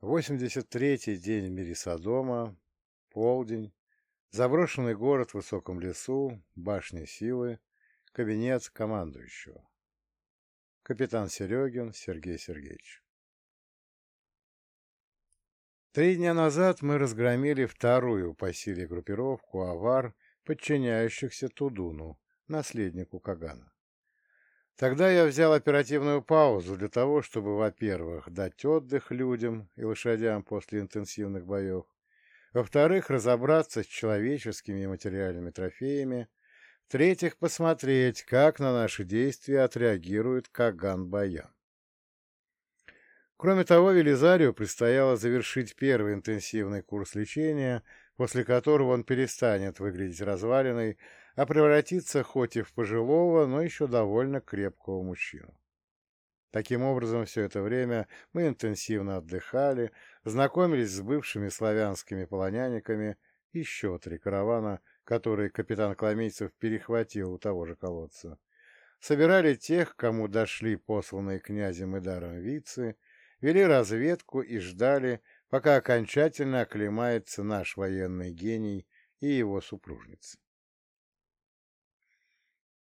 Восемьдесят третий день в мире Содома, полдень, заброшенный город в высоком лесу, башня силы, кабинет командующего. Капитан Серегин Сергей Сергеевич. Три дня назад мы разгромили вторую по силе группировку авар, подчиняющихся Тудуну, наследнику Кагана. Тогда я взял оперативную паузу для того, чтобы, во-первых, дать отдых людям и лошадям после интенсивных боев, во-вторых, разобраться с человеческими и материальными трофеями, в-третьих, посмотреть, как на наши действия отреагирует Каган-Баян. Кроме того, Велизарию предстояло завершить первый интенсивный курс лечения, после которого он перестанет выглядеть развалиной, а превратится хоть и в пожилого, но еще довольно крепкого мужчину. Таким образом, все это время мы интенсивно отдыхали, знакомились с бывшими славянскими полонянниками, еще три каравана, которые капитан Кламейцев перехватил у того же колодца, собирали тех, кому дошли посланные князем и даром вицы, вели разведку и ждали, пока окончательно оклемается наш военный гений и его супружница.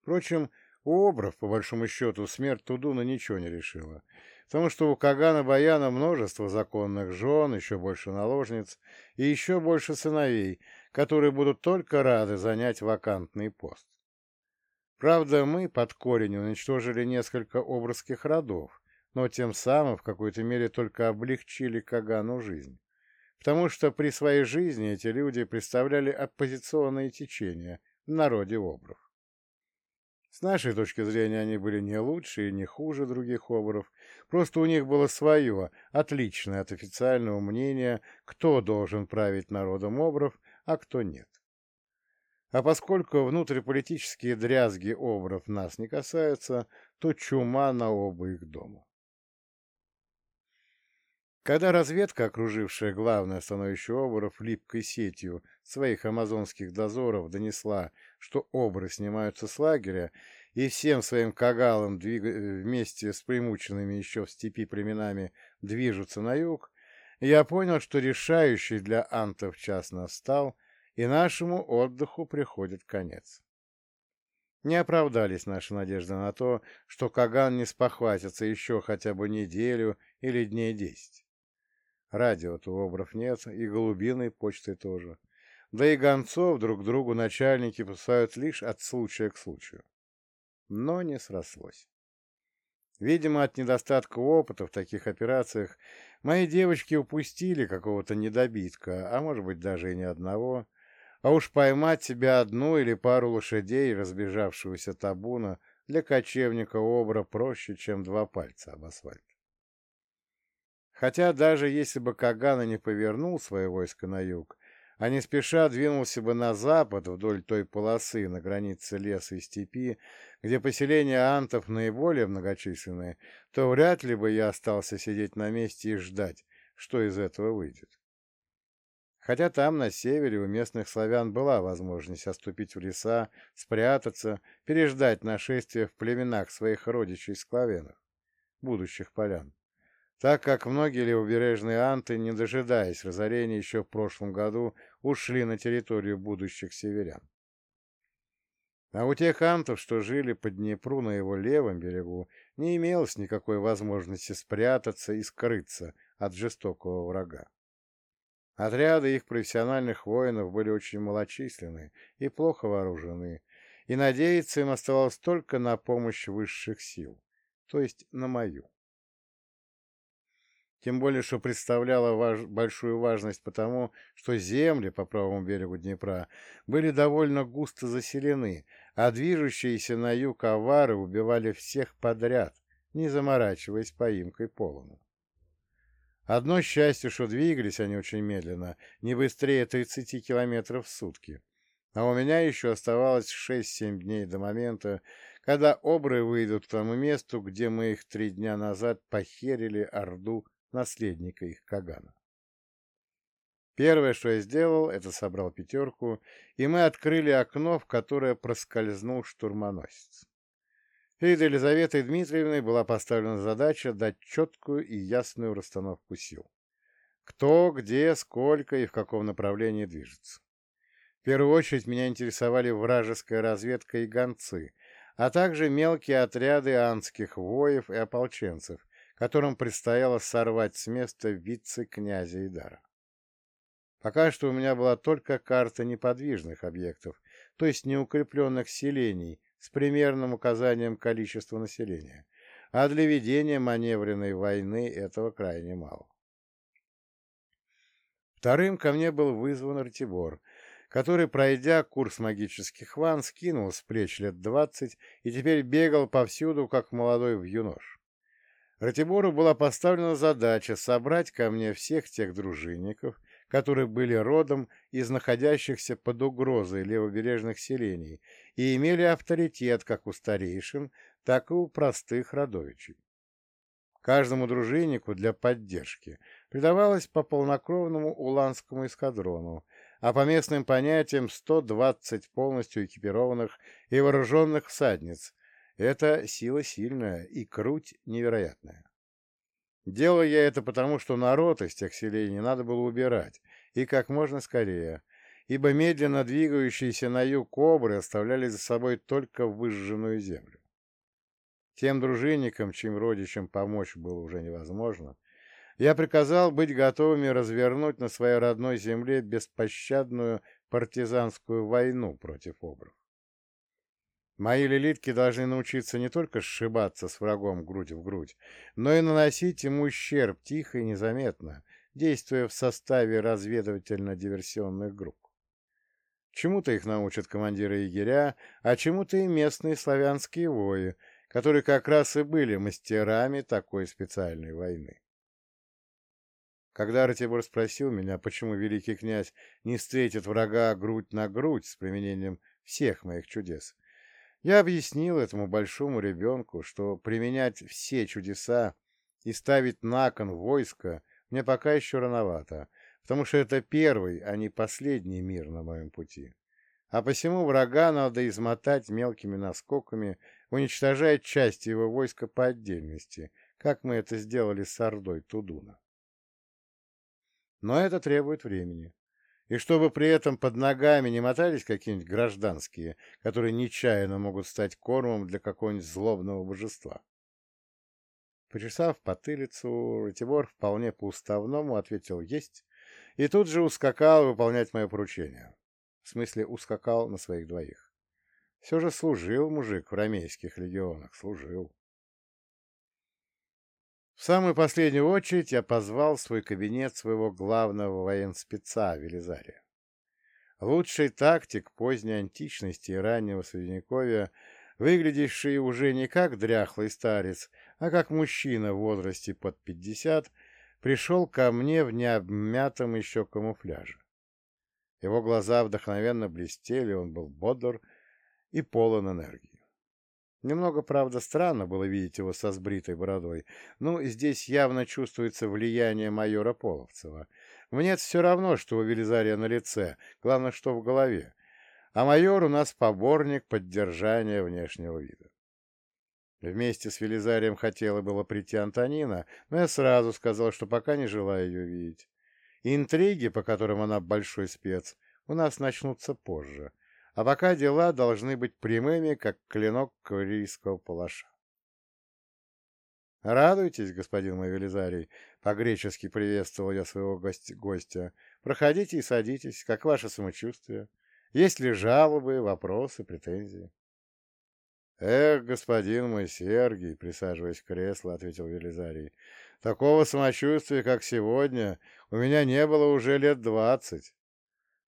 Впрочем, у Обров, по большому счету, смерть Тудуна ничего не решила, потому что у Кагана Баяна множество законных жен, еще больше наложниц и еще больше сыновей, которые будут только рады занять вакантный пост. Правда, мы под корень уничтожили несколько образских родов, но тем самым в какой-то мере только облегчили Кагану жизнь. Потому что при своей жизни эти люди представляли оппозиционные течения в народе обров. С нашей точки зрения они были не лучше и не хуже других обров, просто у них было свое, отличное от официального мнения, кто должен править народом обров, а кто нет. А поскольку внутриполитические дрязги обров нас не касаются, то чума на оба их дома. Когда разведка, окружившая главное становище оборов липкой сетью своих амазонских дозоров, донесла, что обры снимаются с лагеря и всем своим кагалам двиг... вместе с примученными еще в степи племенами движутся на юг, я понял, что решающий для антов час настал, и нашему отдыху приходит конец. Не оправдались наши надежды на то, что Каган не спохватится еще хотя бы неделю или дней десять. Радио-то обров нет, и голубиной почты тоже. Да и гонцов друг другу начальники посылают лишь от случая к случаю. Но не срослось. Видимо, от недостатка опыта в таких операциях мои девочки упустили какого-то недобитка, а может быть даже и ни одного, а уж поймать себе одну или пару лошадей, разбежавшегося табуна, для кочевника обра проще, чем два пальца об асфальт. Хотя даже если бы Кагана не повернул свое войско на юг, а не спеша двинулся бы на запад вдоль той полосы на границе леса и степи, где поселения антов наиболее многочисленные, то вряд ли бы я остался сидеть на месте и ждать, что из этого выйдет. Хотя там, на севере, у местных славян была возможность отступить в леса, спрятаться, переждать нашествие в племенах своих родичей склавенов, будущих полян так как многие левобережные анты, не дожидаясь разорения еще в прошлом году, ушли на территорию будущих северян. А у тех антов, что жили по Днепру на его левом берегу, не имелось никакой возможности спрятаться и скрыться от жестокого врага. Отряды их профессиональных воинов были очень малочисленны и плохо вооружены, и надеяться им оставалось только на помощь высших сил, то есть на мою. Тем более, что представляло важ... большую важность потому, что земли по правому берегу Днепра были довольно густо заселены, а движущиеся на юг авары убивали всех подряд, не заморачиваясь поимкой полону. Одно счастье, что двигались они очень медленно, не быстрее 30 километров в сутки. А у меня еще оставалось 6-7 дней до момента, когда обры выйдут к тому месту, где мы их три дня назад похерили Орду наследника их Кагана. Первое, что я сделал, это собрал пятерку, и мы открыли окно, в которое проскользнул штурмоносец. Перед Елизаветой Дмитриевной была поставлена задача дать четкую и ясную расстановку сил. кто, где, сколько и в каком направлении движется. В первую очередь меня интересовали вражеская разведка и гонцы, а также мелкие отряды анских воев и ополченцев, которым предстояло сорвать с места вице-князя Идара. Пока что у меня была только карта неподвижных объектов, то есть неукрепленных селений с примерным указанием количества населения, а для ведения маневренной войны этого крайне мало. Вторым ко мне был вызван Ратибор, который, пройдя курс магических ван, скинул с плеч лет двадцать и теперь бегал повсюду, как молодой вьюнош. Ратибору была поставлена задача собрать ко мне всех тех дружинников, которые были родом из находящихся под угрозой левобережных селений и имели авторитет как у старейшин, так и у простых родовичей. Каждому дружиннику для поддержки придавалось по полнокровному уланскому эскадрону, а по местным понятиям 120 полностью экипированных и вооруженных всадниц. Это сила сильная и круть невероятная. Делал я это потому, что народ из тех селений надо было убирать, и как можно скорее, ибо медленно двигающиеся на юг кобры оставляли за собой только выжженную землю. Тем дружинникам, чьим родичам помочь было уже невозможно, я приказал быть готовыми развернуть на своей родной земле беспощадную партизанскую войну против обров. Мои лилитки должны научиться не только сшибаться с врагом грудь в грудь, но и наносить ему ущерб тихо и незаметно, действуя в составе разведывательно-диверсионных групп. Чему-то их научат командиры егеря, а чему-то и местные славянские вои, которые как раз и были мастерами такой специальной войны. Когда Ратибор спросил меня, почему великий князь не встретит врага грудь на грудь с применением всех моих чудес, я объяснил этому большому ребенку, что применять все чудеса и ставить на кон войско мне пока еще рановато, потому что это первый, а не последний мир на моем пути. А посему врага надо измотать мелкими наскоками, уничтожая части его войска по отдельности, как мы это сделали с Ордой Тудуна. Но это требует времени и чтобы при этом под ногами не мотались какие-нибудь гражданские, которые нечаянно могут стать кормом для какого-нибудь злобного божества. Почесав потылицу, Ратибор вполне по-уставному ответил «есть» и тут же ускакал выполнять мое поручение. В смысле, ускакал на своих двоих. Все же служил мужик в ромейских легионах, служил. В самую последнюю очередь я позвал в свой кабинет своего главного военспеца Велизария. Лучший тактик поздней античности и раннего Средневековья, выглядящий уже не как дряхлый старец, а как мужчина в возрасте под пятьдесят, пришел ко мне в необмятом еще камуфляже. Его глаза вдохновенно блестели, он был бодр и полон энергии. Немного, правда, странно было видеть его со сбритой бородой. Ну, здесь явно чувствуется влияние майора Половцева. Мне все равно, что у Велизария на лице, главное, что в голове. А майор у нас поборник поддержания внешнего вида. Вместе с Велизарием хотела было прийти Антонина, но я сразу сказал, что пока не желаю ее видеть. Интриги, по которым она большой спец, у нас начнутся позже, а пока дела должны быть прямыми, как клинок кавалерийского палаша. «Радуйтесь, господин мой Велизарий», — по-гречески приветствовал я своего гостя. «Проходите и садитесь. Как ваше самочувствие? Есть ли жалобы, вопросы, претензии?» «Эх, господин мой Сергий», — присаживаясь в кресло, ответил Велизарий, — «такого самочувствия, как сегодня, у меня не было уже лет двадцать.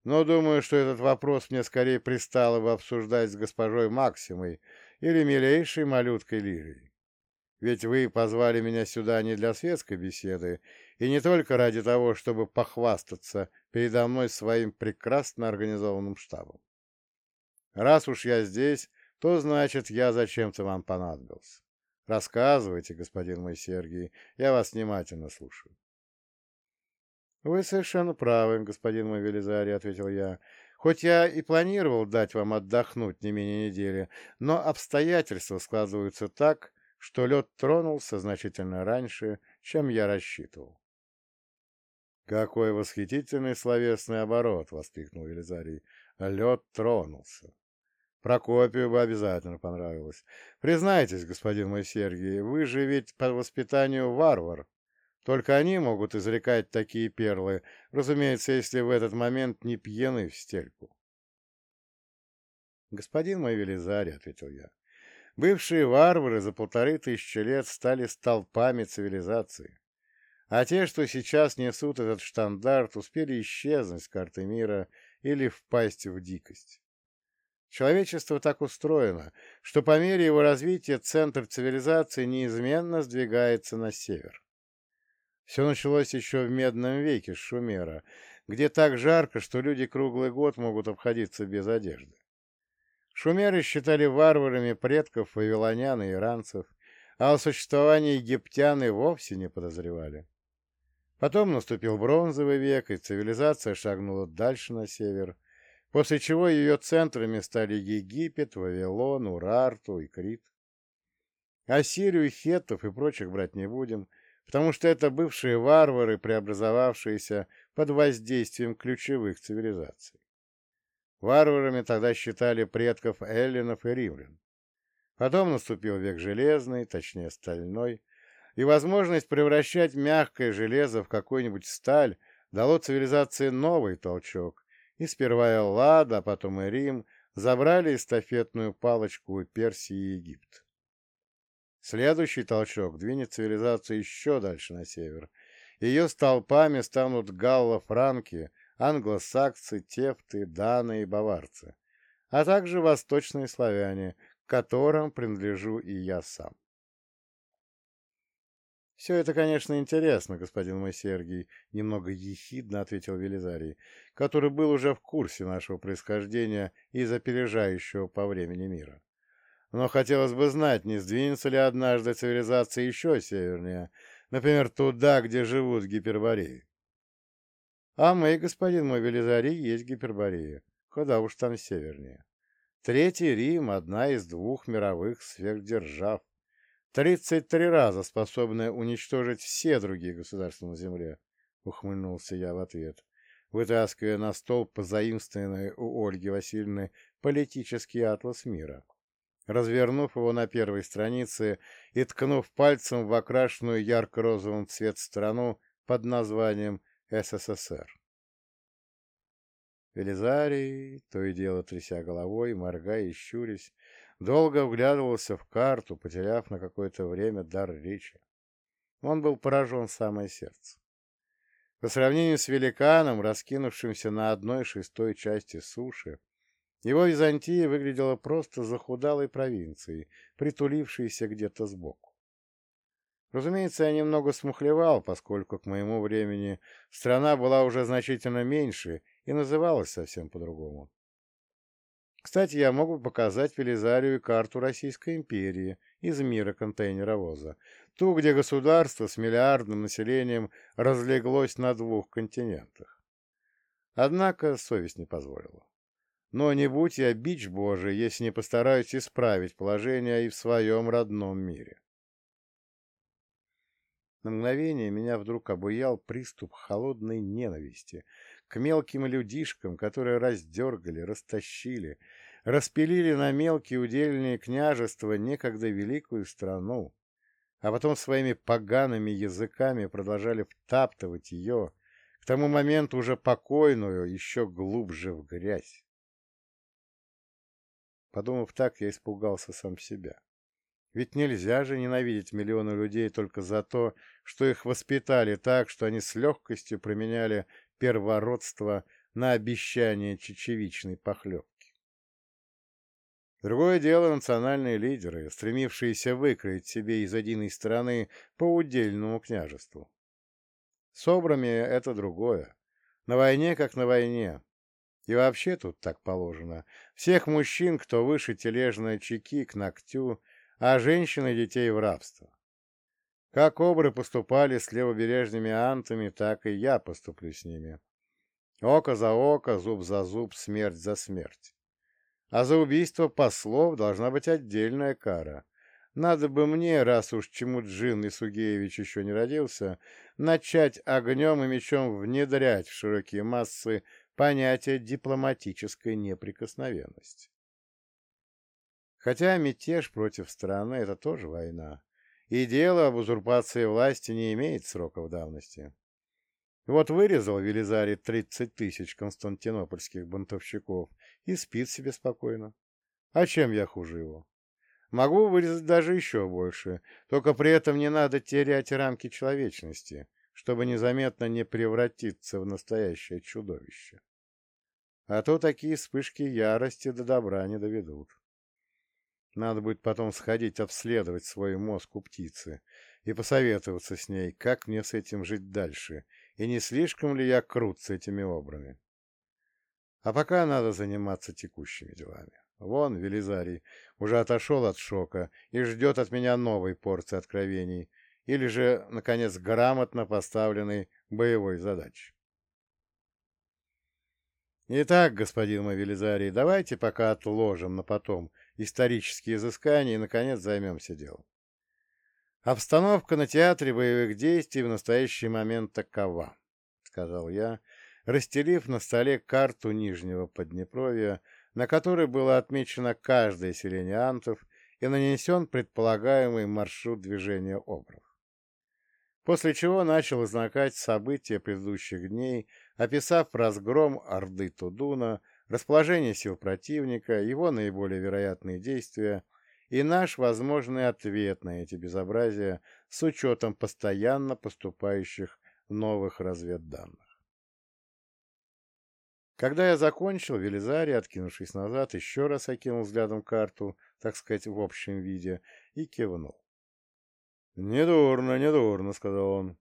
Но думаю, что этот вопрос мне скорее пристало бы обсуждать с госпожой Максимой или милейшей малюткой Лирией. Ведь вы позвали меня сюда не для светской беседы, и не только ради того, чтобы похвастаться передо мной своим прекрасно организованным штабом. Раз уж я здесь, то значит, я зачем-то вам понадобился. Рассказывайте, господин мой Сергий, я вас внимательно слушаю. «Вы совершенно правы, господин мой Велизарий», — ответил я. «Хоть я и планировал дать вам отдохнуть не менее недели, но обстоятельства складываются так, что лед тронулся значительно раньше, чем я рассчитывал». «Какой восхитительный словесный оборот!» — воскликнул Елизарий. Лед тронулся. Прокопию бы обязательно понравилось. Признайтесь, господин мой Сергий, вы же ведь по воспитанию варвар. Только они могут изрекать такие перлы, разумеется, если в этот момент не пьяны в стельку. «Господин мой Велизарий», — ответил я, — «бывшие варвары за полторы тысячи лет стали столпами цивилизации, а те, что сейчас несут этот штандарт, успели исчезнуть с карты мира или впасть в дикость. Человечество так устроено, что по мере его развития центр цивилизации неизменно сдвигается на север. Все началось еще в Медном веке с Шумера, где так жарко, что люди круглый год могут обходиться без одежды. Шумеры считали варварами предков вавилонян и иранцев, а о существовании египтян и вовсе не подозревали. Потом наступил бронзовый век, и цивилизация шагнула дальше на север, после чего ее центрами стали Египет, Вавилон, Урарту и Крит. Ассирию, хеттов и прочих брать не будем, потому что это бывшие варвары, преобразовавшиеся под воздействием ключевых цивилизаций. Варварами тогда считали предков эллинов и римлян. Потом наступил век железный, точнее стальной, и возможность превращать мягкое железо в какую-нибудь сталь дало цивилизации новый толчок, и сперва Эллад, а потом и Рим забрали эстафетную палочку у Персии и Египта. Следующий толчок двинет цивилизацию еще дальше на север. Ее столпами станут галло-франки, англосаксы, тефты, даны и баварцы, а также восточные славяне, которым принадлежу и я сам. «Все это, конечно, интересно, господин мой Сергий», — немного ехидно ответил Велизарий, который был уже в курсе нашего происхождения из опережающего по времени мира. «Но хотелось бы знать, не сдвинется ли однажды цивилизация еще севернее, например, туда, где живут гипербореи». «А мы, господин мой Велизарий, есть гипербореи, куда уж там севернее. Третий Рим — одна из двух мировых сверхдержав, Тридцать три раза способная уничтожить все другие государства на Земле, — ухмыльнулся я в ответ, вытаскивая на стол позаимствованный у Ольги Васильевны политический атлас мира. Развернув его на первой странице и ткнув пальцем в окрашенную ярко-розовым цвет страну под названием СССР. Велизарий, то и дело тряся головой, моргая и щурясь, Долго вглядывался в карту, потеряв на какое-то время дар речи. Он был поражен самое сердце. По сравнению с великаном, раскинувшимся на одной шестой части суши, его Византия выглядела просто захудалой провинцией, притулившейся где-то сбоку. Разумеется, я немного смухлевал, поскольку к моему времени страна была уже значительно меньше и называлась совсем по-другому. Кстати, я мог бы показать Велизарию карту Российской империи из мира контейнеровоза, ту, где государство с миллиардным населением разлеглось на двух континентах. Однако совесть не позволила. Но не будь я бич божий, если не постараюсь исправить положение и в своем родном мире. На мгновение меня вдруг обуял приступ холодной ненависти к мелким людишкам, которые раздергали, растащили, распилили на мелкие удельные княжества некогда великую страну, а потом своими погаными языками продолжали втаптывать ее, к тому моменту уже покойную, еще глубже в грязь. Подумав так, я испугался сам себя. Ведь нельзя же ненавидеть миллионы людей только за то, что их воспитали так, что они с легкостью применяли первородство на обещание чечевичной похлебки. Другое дело национальные лидеры, стремившиеся выкроить себе из единой страны по удельному княжеству. С это другое. На войне как на войне. И вообще тут так положено. Всех мужчин, кто выше тележной чеки к ногтю, а женщин и детей в рабство. Как обры поступали с левобережными антами, так и я поступлю с ними. Око за око, зуб за зуб, смерть за смерть. А за убийство послов должна быть отдельная кара. надо бы мне, раз уж Чемуджин Исугеевич еще не родился, начать огнем и мечом внедрять в широкие массы понятие дипломатической неприкосновенности. Хотя мятеж против страны — это тоже война, и дело об узурпации власти не имеет сроков давности. Вот вырезал Велизарий тридцать тысяч константинопольских бунтовщиков и спит себе спокойно. А чем я хуже его? Могу вырезать даже еще больше, только при этом не надо терять рамки человечности, чтобы незаметно не превратиться в настоящее чудовище. А то такие вспышки ярости до добра не доведут. Надо будет потом сходить обследовать свой мозг у птицы и посоветоваться с ней, как мне с этим жить дальше, и не слишком ли я крут с этими обрами. А пока надо заниматься текущими делами. Вон, Велизарий, уже отошел от шока и ждет от меня новой порции откровений, или же, наконец, грамотно поставленной боевой задачи. Итак, господин мой Велизарий, давайте пока отложим на потом исторические изыскания и, наконец, займемся делом. Обстановка на театре боевых действий в настоящий момент такова, — сказал я, расстелив на столе карту Нижнего Поднепровья, на которой было отмечено каждое селение антов и нанесен предполагаемый маршрут движения обров. После чего начал изнакать события предыдущих дней, описав разгром Орды Тудуна, расположение сил противника, его наиболее вероятные действия и наш возможный ответ на эти безобразия с учетом постоянно поступающих новых разведданных. Когда я закончил, Велизарий, откинувшись назад, еще раз окинул взглядом карту, так сказать, в общем виде, и кивнул. «Недурно, недурно», — сказал он.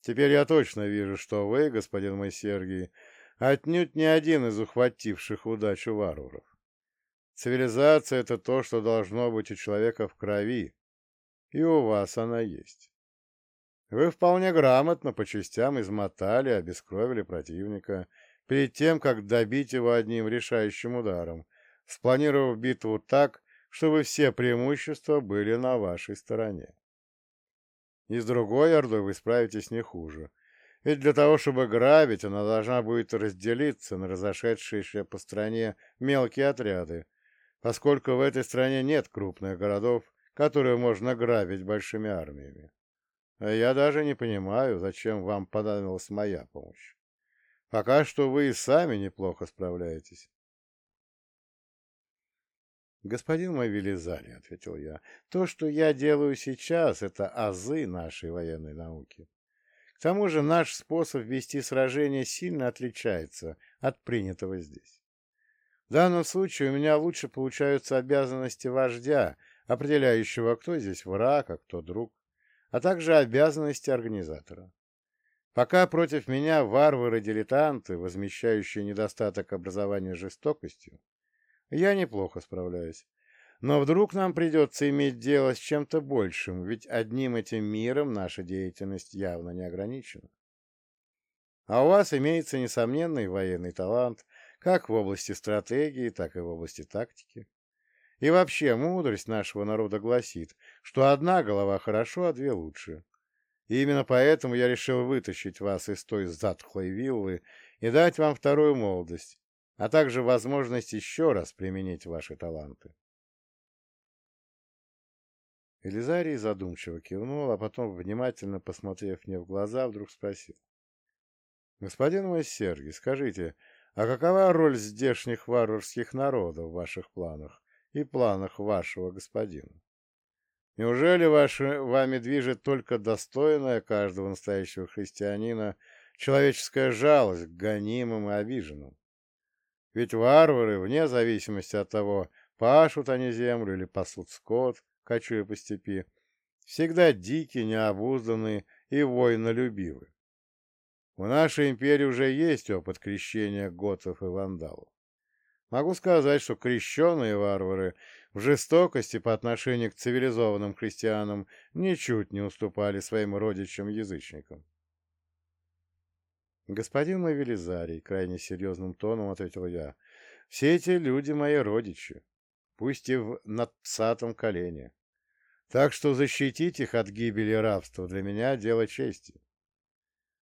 «Теперь я точно вижу, что вы, господин мой Сергий, отнюдь не один из ухвативших удачу варваров. Цивилизация — это то, что должно быть у человека в крови, и у вас она есть. Вы вполне грамотно по частям измотали, обескровили противника перед тем, как добить его одним решающим ударом, спланировав битву так, чтобы все преимущества были на вашей стороне. И с другой ордой вы справитесь не хуже, ведь для того, чтобы грабить, она должна будет разделиться на разошедшиеся по стране мелкие отряды, поскольку в этой стране нет крупных городов, которые можно грабить большими армиями. А я даже не понимаю, зачем вам понадобилась моя помощь. Пока что вы и сами неплохо справляетесь. «Господин мой Велизарий», — ответил я, — «то, что я делаю сейчас, это азы нашей военной науки. К тому же наш способ вести сражение сильно отличается от принятого здесь. В данном случае у меня лучше получаются обязанности вождя, определяющего, кто здесь враг, а кто друг, а также обязанности организатора. Пока против меня варвары-дилетанты, возмещающие недостаток образования жестокостью, я неплохо справляюсь. Но вдруг нам придется иметь дело с чем-то большим, ведь одним этим миром наша деятельность явно не ограничена. А у вас имеется несомненный военный талант, как в области стратегии, так и в области тактики. И вообще, мудрость нашего народа гласит, что одна голова хорошо, а две лучше. И именно поэтому я решил вытащить вас из той затхлой виллы и дать вам вторую молодость, а также возможность еще раз применить ваши таланты. Элизарий задумчиво кивнул, а потом, внимательно посмотрев мне в глаза, вдруг спросил. — Господин мой Сергий, скажите, а какова роль здешних варварских народов в ваших планах и планах вашего господина? Неужели ваше, вами движет только достойная каждого настоящего христианина человеческая жалость к гонимым и обиженным? Ведь варвары, вне зависимости от того, пашут они землю или пасут скот, кочуя по степи, всегда дикие, необузданные и воинолюбивы. В нашей империи уже есть опыт крещения готов и вандалов. Могу сказать, что крещенные варвары в жестокости по отношению к цивилизованным христианам ничуть не уступали своим родичам-язычникам. «Господин мой Велизарий», — крайне серьезным тоном ответил я, — «все эти люди мои родичи пусть и в надцатом колене. Так что защитить их от гибели и рабства для меня дело чести.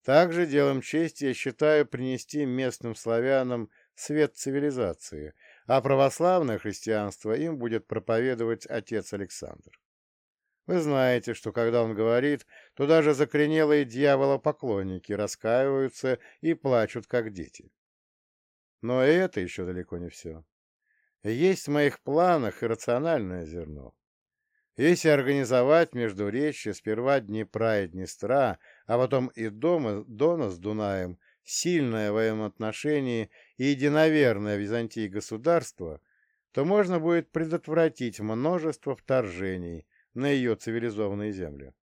Также делом чести я считаю принести местным славянам свет цивилизации, а православное христианство им будет проповедовать отец Александр. Вы знаете, что когда он говорит, то даже закоренелые дьяволопоклонники раскаиваются и плачут, как дети. Но это еще далеко не все. Есть в моих планах и рациональное зерно. Если организовать между речи сперва Днепра и Днестра, а потом и Дома, Дона с Дунаем, сильное в этом и единоверное Византии государство, то можно будет предотвратить множество вторжений на ее цивилизованные земли.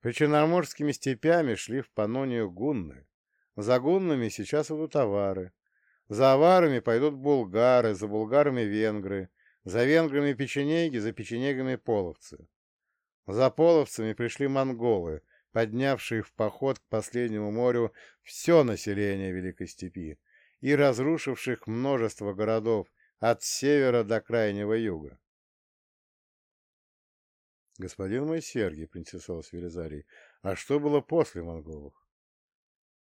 Причерноморскими степями шли в Панонию гунны. За гуннами сейчас идут авары. За аварами пойдут булгары, за булгарами венгры, за венграми печенеги, за печенегами половцы. За половцами пришли монголы, поднявшие в поход к последнему морю все население Великой Степи и разрушивших множество городов от севера до крайнего юга. «Господин мой Сергий», — поинтересовался Велизарий, — «а что было после монголов?»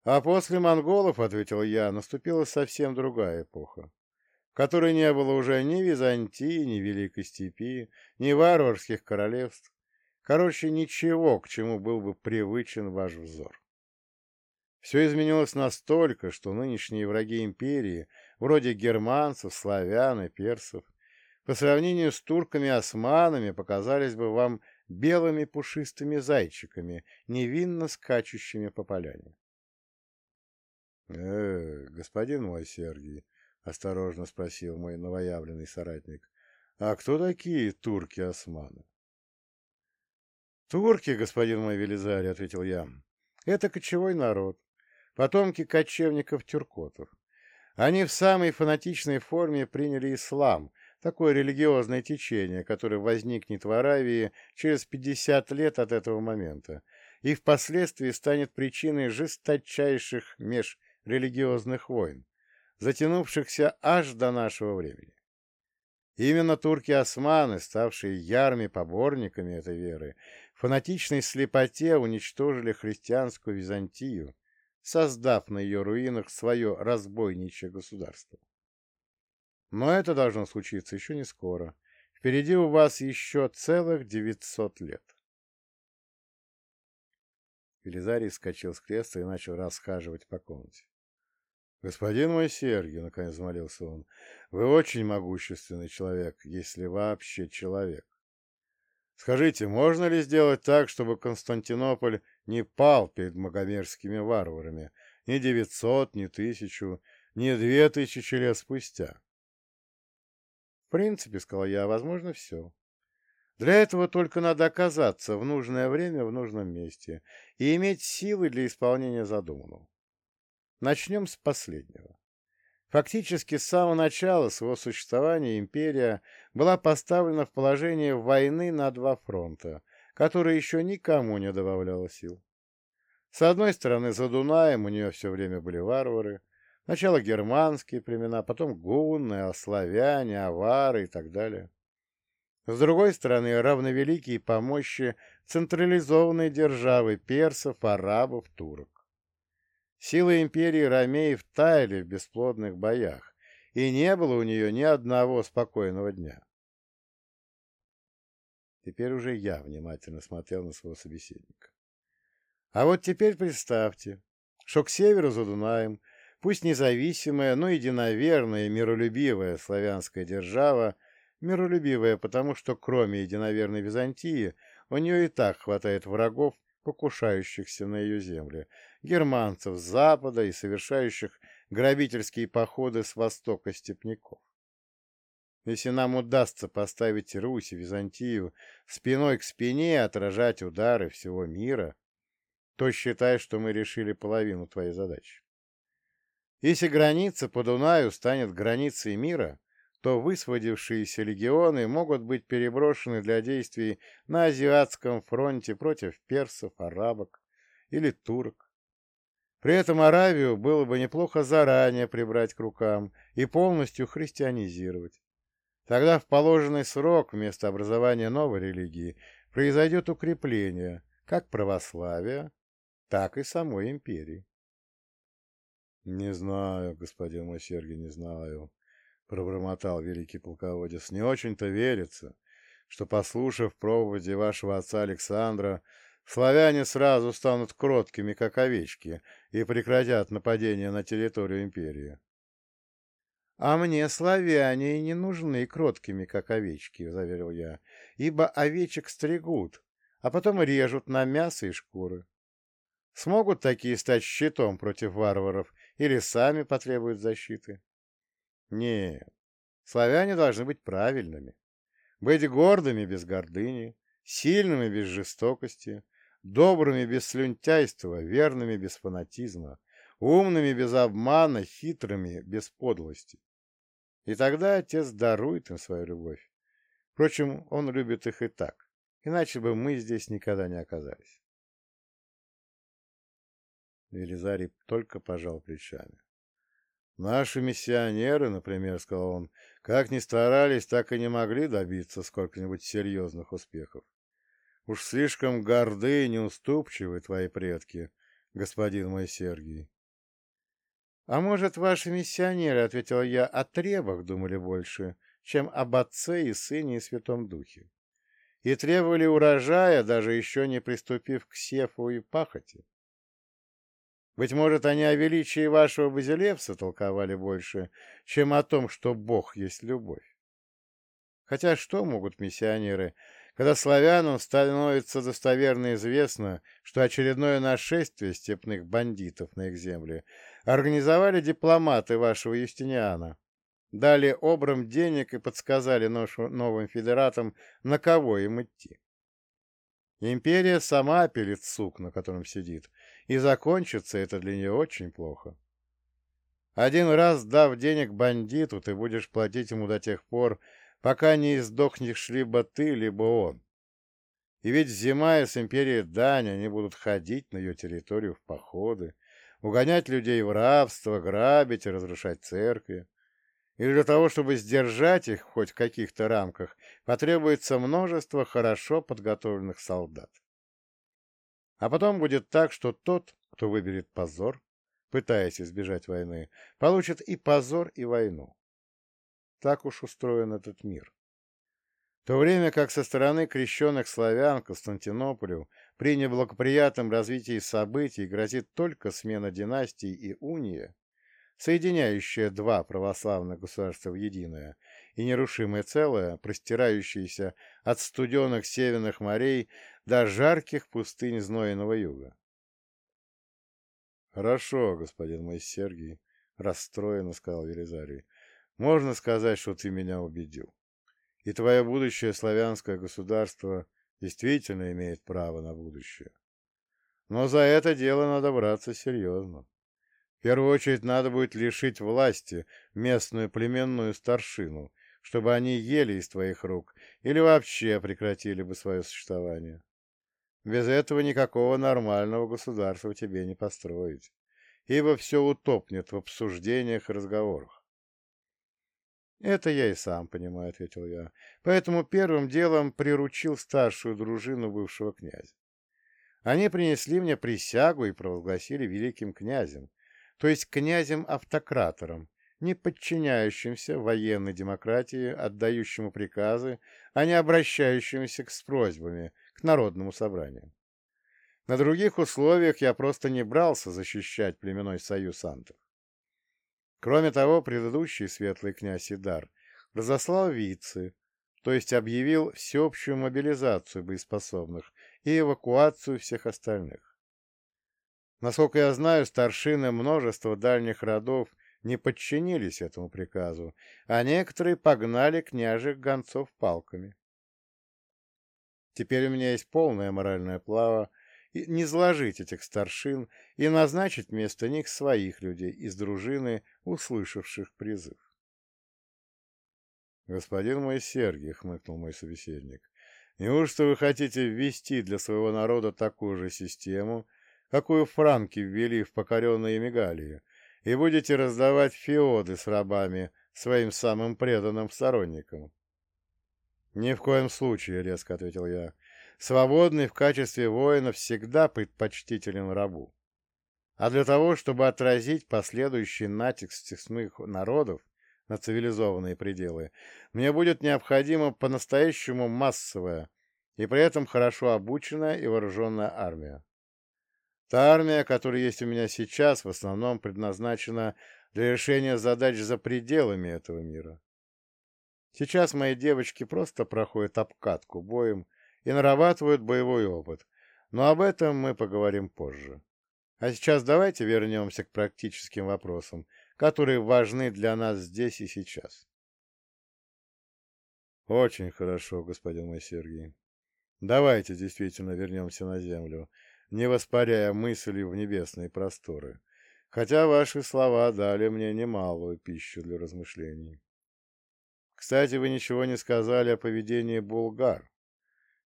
«А после монголов, — ответил я, — наступила совсем другая эпоха, в которой не было уже ни Византии, ни Великой Степи, ни варварских королевств, Короче, ничего, к чему был бы привычен ваш взор. Все изменилось настолько, что нынешние враги империи, вроде германцев, славян и персов, по сравнению с турками-османами показались бы вам белыми пушистыми зайчиками, невинно скачущими по поляне. — Э, господин мой Сергий, — осторожно спросил мой новоявленный соратник, — а кто такие турки-османы? «Турки, господин мой Велизарий», — ответил я, — «это кочевой народ, потомки кочевников-тюркотов. Они в самой фанатичной форме приняли ислам, такое религиозное течение, которое возникнет в Аравии через 50 лет от этого момента и впоследствии станет причиной жесточайших межрелигиозных войн, затянувшихся аж до нашего времени. Именно турки-османы, ставшие ярыми поборниками этой веры, фанатичной слепоте уничтожили христианскую Византию, создав на ее руинах свое разбойничье государство. Но это должно случиться еще не скоро. Впереди у вас еще целых девятьсот лет. Велизарий вскочил с кресла и начал расхаживать по комнате. — Господин мой Сергий, — наконец молился он, — вы очень могущественный человек, если вообще человек. Скажите, можно ли сделать так, чтобы Константинополь не пал перед магомерскими варварами ни девятьсот, ни тысячу, ни две тысячи лет спустя? Принципе, сказал я, возможно все. Для этого только надо оказаться в нужное время в нужном месте и иметь силы для исполнения задуманного. Начнем с последнего. Фактически с самого начала своего существования империя была поставлена в положение войны на два фронта, которое еще никому не добавляло сил. С одной стороны, за Дунаем у нее все время были варвары, сначала германские племена, потом гунны, славяне, авары и так далее. С другой стороны, равновеликие по мощи централизованные державы персов, арабов, турок. Силы империи Ромеев таяли в бесплодных боях, и не было у нее ни одного спокойного дня. Теперь уже я внимательно смотрел на своего собеседника. А вот теперь представьте, что к северу за Дунаем, пусть независимая, но единоверная миролюбивая славянская держава, миролюбивая потому, что кроме единоверной Византии у нее и так хватает врагов, покушающихся на ее земли, германцев с запада и совершающих грабительские походы с востока степняков. Если нам удастся поставить Русь и Византию спиной к спине отражать удары всего мира, то считай, что мы решили половину твоей задачи. Если граница по Дунаю станет границей мира, то высвободившиеся легионы могут быть переброшены для действий на Азиатском фронте против персов, арабок или турок. При этом Аравию было бы неплохо заранее прибрать к рукам и полностью христианизировать. Тогда в положенный срок вместо образования новой религии произойдет укрепление как православия, так и самой империи. — Не знаю, господин мой Сергий, не знаю, — пробормотал великий полководец. — Не очень-то верится, что, послушав проповеди вашего отца Александра, славяне сразу станут кроткими, как овечки, и прекратят нападение на территорию империи. «А мне славяне не нужны кроткими, как овечки», — заверил я, — «ибо овечек стригут, а потом режут на мясо и шкуры. Смогут такие стать щитом против варваров или сами потребуют защиты? Нет, славяне должны быть правильными, быть гордыми без гордыни, сильными без жестокости, добрыми без слюнтяйства, верными без фанатизма, умными без обмана, хитрыми без подлости. И тогда отец дарует им свою любовь. Впрочем, он любит их и так, иначе бы мы здесь никогда не оказались. Велизарий только пожал плечами. «Наши миссионеры, например, — сказал он, — как ни старались, так и не могли добиться сколько-нибудь серьезных успехов. Уж слишком горды и неуступчивы твои предки, господин мой Сергий. «А может, ваши миссионеры, — ответил я, — о требах думали больше, чем об Отце и Сыне и Святом Духе, и требовали урожая, даже еще не приступив к сефу и пахоте? Быть может, они о величии вашего Базилевса толковали больше, чем о том, что Бог есть любовь. Хотя что могут миссионеры, когда славянам становится достоверно известно, что очередное нашествие степных бандитов на их земле — организовали дипломаты вашего Юстиниана, дали обрам денег и подсказали новым федератам, на кого им идти. Империя сама пилит сук, на котором сидит, и закончится это для нее очень плохо. Один раз дав денег бандиту, ты будешь платить ему до тех пор, пока не издохнешь либо ты, либо он. И ведь зима с империей Дань они будут ходить на ее территорию в походы, угонять людей в рабство, грабить и разрушать церкви. И для того, чтобы сдержать их хоть в каких-то рамках, потребуется множество хорошо подготовленных солдат. А потом будет так, что тот, кто выберет позор, пытаясь избежать войны, получит и позор, и войну. Так уж устроен этот мир. В то время как со стороны крещенных славян Константинополю при неблагоприятном развитии событий грозит только смена династий и уния, соединяющая два православных государства в единое и нерушимое целое, простирающееся от студенных северных морей до жарких пустынь знойного юга. «Хорошо, господин мой Сергий», — расстроенно сказал Велизарий. «Можно сказать, что ты меня убедил. И твое будущее славянское государство — действительно имеет право на будущее. Но за это дело надо браться серьезно. В первую очередь надо будет лишить власти местную племенную старшину, чтобы они ели из твоих рук или вообще прекратили бы свое существование. Без этого никакого нормального государства тебе не построить, ибо все утопнет в обсуждениях и разговорах. «Это я и сам понимаю», — ответил я. «Поэтому первым делом приручил старшую дружину бывшего князя. Они принесли мне присягу и провозгласили великим князем, то есть князем-автократором, не подчиняющимся военной демократии, отдающему приказы, а не обращающимся с просьбами к народному собранию. На других условиях я просто не брался защищать племенной союз антов. Кроме того, предыдущий светлый князь Идар разослал вицы, то есть объявил всеобщую мобилизацию боеспособных и эвакуацию всех остальных. Насколько я знаю, старшины множества дальних родов не подчинились этому приказу, а некоторые погнали княжих гонцов палками. Теперь у меня есть полное моральное право не сложить этих старшин и назначить вместо них своих людей из дружины, услышавших призыв. «Господин мой Сергий», — хмыкнул мой собеседник, — «неужто вы хотите ввести для своего народа такую же систему, какую франки ввели в покоренные Мегалии, и будете раздавать феоды с рабами своим самым преданным сторонникам, «Ни в коем случае», — резко ответил я. «Свободный в качестве воина всегда предпочтителен рабу. А для того, чтобы отразить последующий натиск стесных народов на цивилизованные пределы, мне будет необходима по-настоящему массовая и при этом хорошо обученная и вооруженная армия. Та армия, которая есть у меня сейчас, в основном предназначена для решения задач за пределами этого мира. Сейчас мои девочки просто проходят обкатку боем и нарабатывают боевой опыт, но об этом мы поговорим позже. А сейчас давайте вернемся к практическим вопросам, которые важны для нас здесь и сейчас. Очень хорошо, господин мой Сергей. Давайте действительно вернемся на Землю не воспаряя мыслью в небесные просторы, хотя ваши слова дали мне немалую пищу для размышлений. Кстати, вы ничего не сказали о поведении булгар,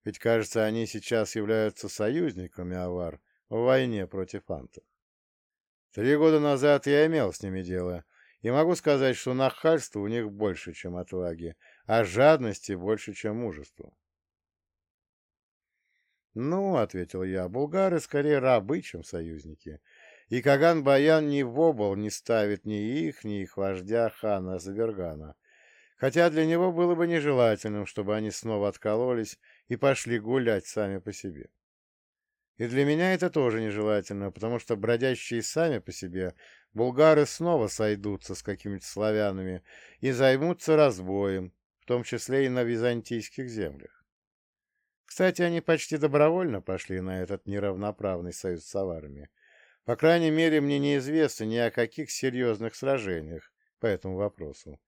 ведь, кажется, они сейчас являются союзниками авар в войне против антов. Три года назад я имел с ними дело, и могу сказать, что нахальства у них больше, чем отваги, а жадности больше, чем мужества. «Ну, — ответил я, — булгары скорее рабы, чем союзники. И Каган-Баян ни в обол не ставит ни их, ни их вождя хана Забергана, хотя для него было бы нежелательным, чтобы они снова откололись и пошли гулять сами по себе. И для меня это тоже нежелательно, потому что бродящие сами по себе булгары снова сойдутся с какими-то славянами и займутся разбоем, в том числе и на византийских землях. Кстати, они почти добровольно пошли на этот неравноправный союз с аварами. По крайней мере, мне неизвестно ни о каких серьезных сражениях по этому вопросу.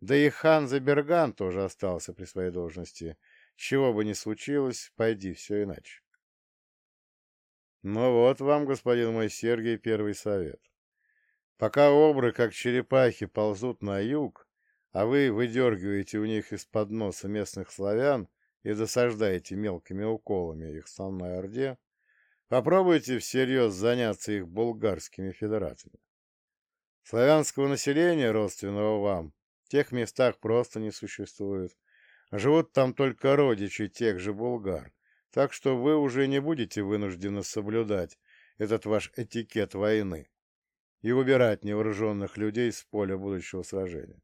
Да и хан Заберган тоже остался при своей должности. Чего бы ни случилось, пойди все иначе. Ну вот вам, господин мой Сергий, первый совет. Пока обры, как черепахи, ползут на юг, а вы выдергиваете у них из-под носа местных славян, и досаждаете мелкими уколами их основной орде, попробуйте всерьез заняться их булгарскими федератами. Славянского населения, родственного вам, в тех местах просто не существует. Живут там только родичи тех же булгар, так что вы уже не будете вынуждены соблюдать этот ваш этикет войны и убирать невооруженных людей с поля будущего сражения.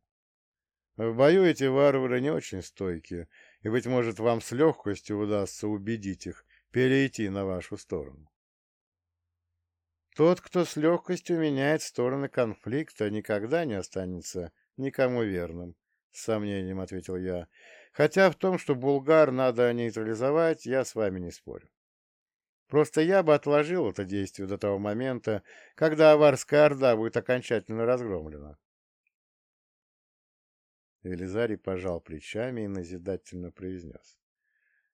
В бою эти варвары не очень стойкие, и, быть может, вам с легкостью удастся убедить их перейти на вашу сторону. Тот, кто с легкостью меняет стороны конфликта, никогда не останется никому верным, — с сомнением ответил я. Хотя в том, что булгар надо нейтрализовать, я с вами не спорю. Просто я бы отложил это действие до того момента, когда аварская орда будет окончательно разгромлена. Велизарий пожал плечами и назидательно произнес.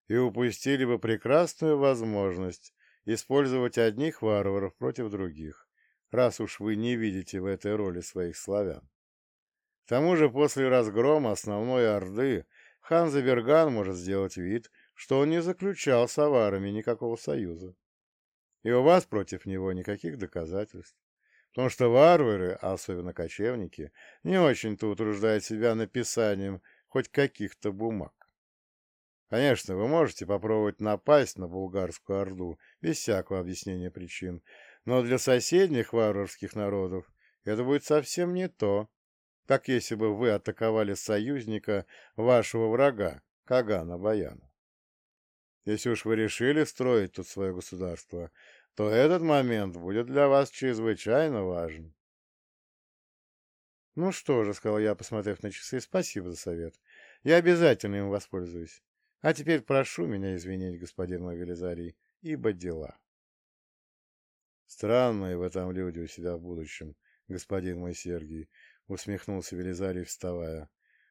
И упустили бы прекрасную возможность использовать одних варваров против других, раз уж вы не видите в этой роли своих славян. К тому же после разгрома основной Орды хан Заберган может сделать вид, что он не заключал с аварами никакого союза. И у вас против него никаких доказательств. Потому что варвары, а особенно кочевники, не очень-то утруждают себя написанием хоть каких-то бумаг. Конечно, вы можете попробовать напасть на булгарскую орду без всякого объяснения причин, но для соседних варварских народов это будет совсем не то, как если бы вы атаковали союзника вашего врага, Кагана Баяна. Если уж вы решили строить тут свое государство, то этот момент будет для вас чрезвычайно важен. «Ну что же», — сказал я, посмотрев на часы, — «спасибо за совет. Я обязательно им воспользуюсь. А теперь прошу меня извинить, господин мой Велизарий, ибо дела». «Странные в этом люди у себя в будущем, господин мой Сергий», — усмехнулся Велизарий, вставая.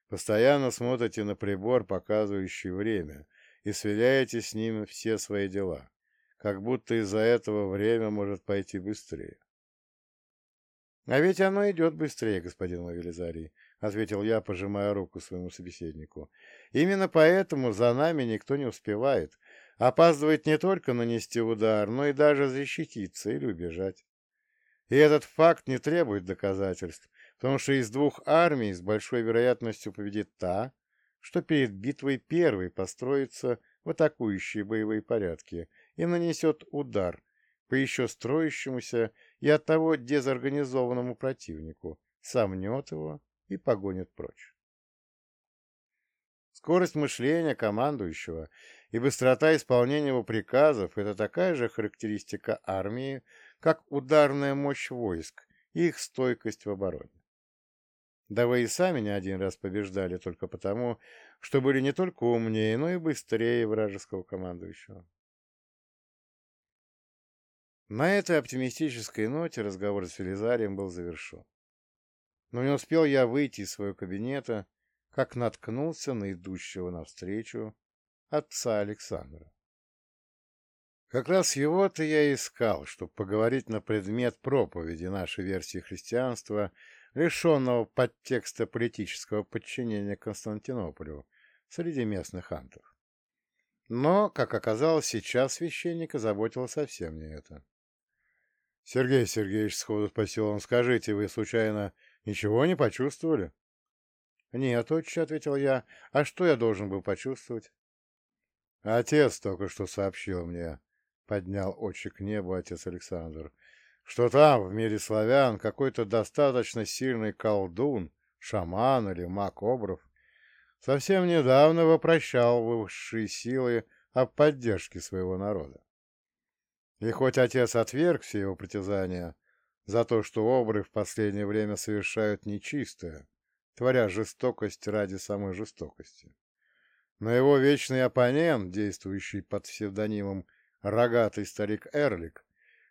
«Постоянно смотрите на прибор, показывающий время, и сверяете с ним все свои дела как будто из-за этого время может пойти быстрее. — А ведь оно идет быстрее, господин Мавелизарий, — ответил я, пожимая руку своему собеседнику. — Именно поэтому за нами никто не успевает. Опаздывает не только нанести удар, но и даже защититься или убежать. И этот факт не требует доказательств, потому что из двух армий с большой вероятностью победит та, что перед битвой первый построится в атакующие боевые порядки и нанесет удар по еще строящемуся и оттого дезорганизованному противнику, сомнет его и погонит прочь. Скорость мышления командующего и быстрота исполнения его приказов – это такая же характеристика армии, как ударная мощь войск и их стойкость в обороне. Да вы и сами не один раз побеждали только потому, что были не только умнее, но и быстрее вражеского командующего. На этой оптимистической ноте разговор с Велизарием был завершен. Но не успел я выйти из своего кабинета, как наткнулся на идущего навстречу отца Александра. Как раз его-то я искал, чтобы поговорить на предмет проповеди нашей версии христианства, лишенного подтекста политического подчинения Константинополю среди местных антов. Но, как оказалось, сейчас священника заботило совсем не это. — Сергей Сергеевич, — сходу спросил он, — скажите, вы, случайно, ничего не почувствовали? — Нет, отче, — ответил я. — А что я должен был почувствовать? — Отец только что сообщил мне, — поднял очи к небу отец Александр, — что там, в мире славян, какой-то достаточно сильный колдун, шаман или маг-обров, совсем недавно вопрощал высшие силы о поддержке своего народа. И хоть отец отверг все его притязания за то, что обры в последнее время совершают нечистое, творя жестокость ради самой жестокости, но его вечный оппонент, действующий под псевдонимом «Рогатый старик Эрлик»,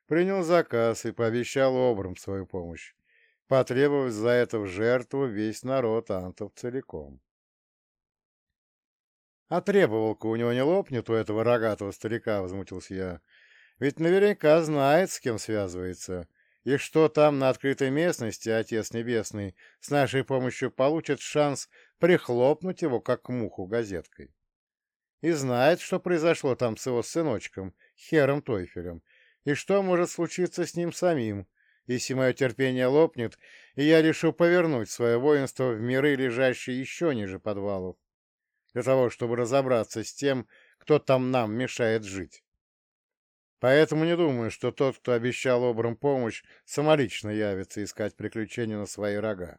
принял заказ и пообещал обрам свою помощь, потребовав за это в жертву весь народ антов целиком. «А требовалка у него не лопнет, у этого рогатого старика», — возмутился я. «Ведь наверняка знает, с кем связывается, и что там на открытой местности Отец Небесный с нашей помощью получит шанс прихлопнуть его, как муху, газеткой. И знает, что произошло там с его сыночком, Хером Тойфелем, и что может случиться с ним самим, если мое терпение лопнет, и я решу повернуть свое воинство в миры, лежащие еще ниже подвалов, для того, чтобы разобраться с тем, кто там нам мешает жить. Поэтому не думаю, что тот, кто обещал обрам помощь, самолично явится искать приключения на свои рога.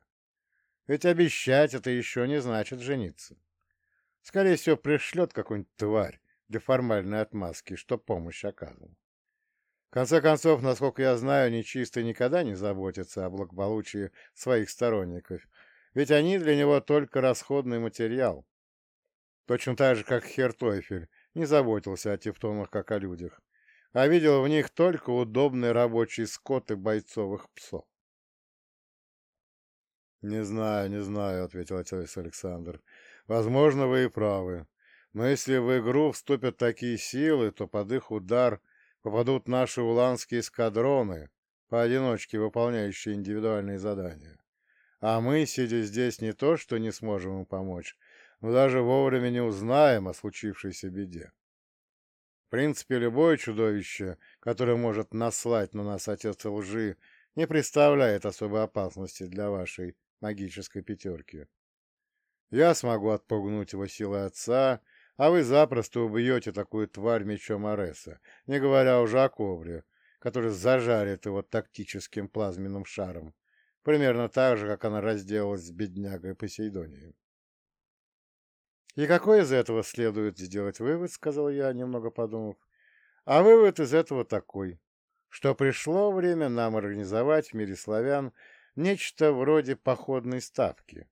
Ведь обещать это еще не значит жениться. Скорее всего, пришлет какую-нибудь тварь для формальной отмазки, что помощь оказана. В конце концов, насколько я знаю, нечистый никогда не заботится о благополучии своих сторонников, ведь они для него только расходный материал. Точно так же, как Хертойфель не заботился о тевтонах, как о людях, а видел в них только удобный рабочий скот и бойцовых псов. «Не знаю, не знаю», — ответил отец Александр. «Возможно, вы и правы. Но если в игру вступят такие силы, то под их удар попадут наши уланские эскадроны, поодиночке выполняющие индивидуальные задания. А мы, сидя здесь, не то что не сможем им помочь, но даже вовремя не узнаем о случившейся беде. Принципе, любое чудовище, которое может наслать на нас отец лжи, не представляет особой опасности для вашей магической пятерки. Я смогу отпугнуть его силой отца, а вы запросто убьете такую тварь мечом Ареса, не говоря уже о ковре, который зажарит его тактическим плазменным шаром, примерно так же, как она разделалась с беднягой Посейдонией. «И какой из этого следует сделать вывод?» — сказал я, немного подумав. «А вывод из этого такой, что пришло время нам организовать в мире славян нечто вроде походной ставки,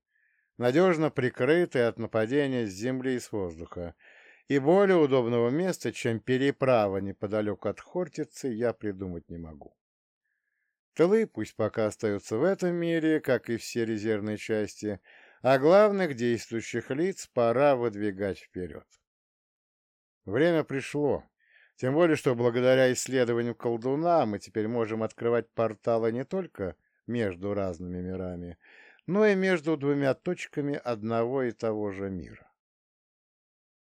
надежно прикрытой от нападения с земли и с воздуха, и более удобного места, чем переправа неподалеку от Хортицы, я придумать не могу. Тылы пусть пока остаются в этом мире, как и все резервные части, а главных действующих лиц пора выдвигать вперед. Время пришло, тем более, что благодаря исследованию колдуна мы теперь можем открывать порталы не только между разными мирами, но и между двумя точками одного и того же мира.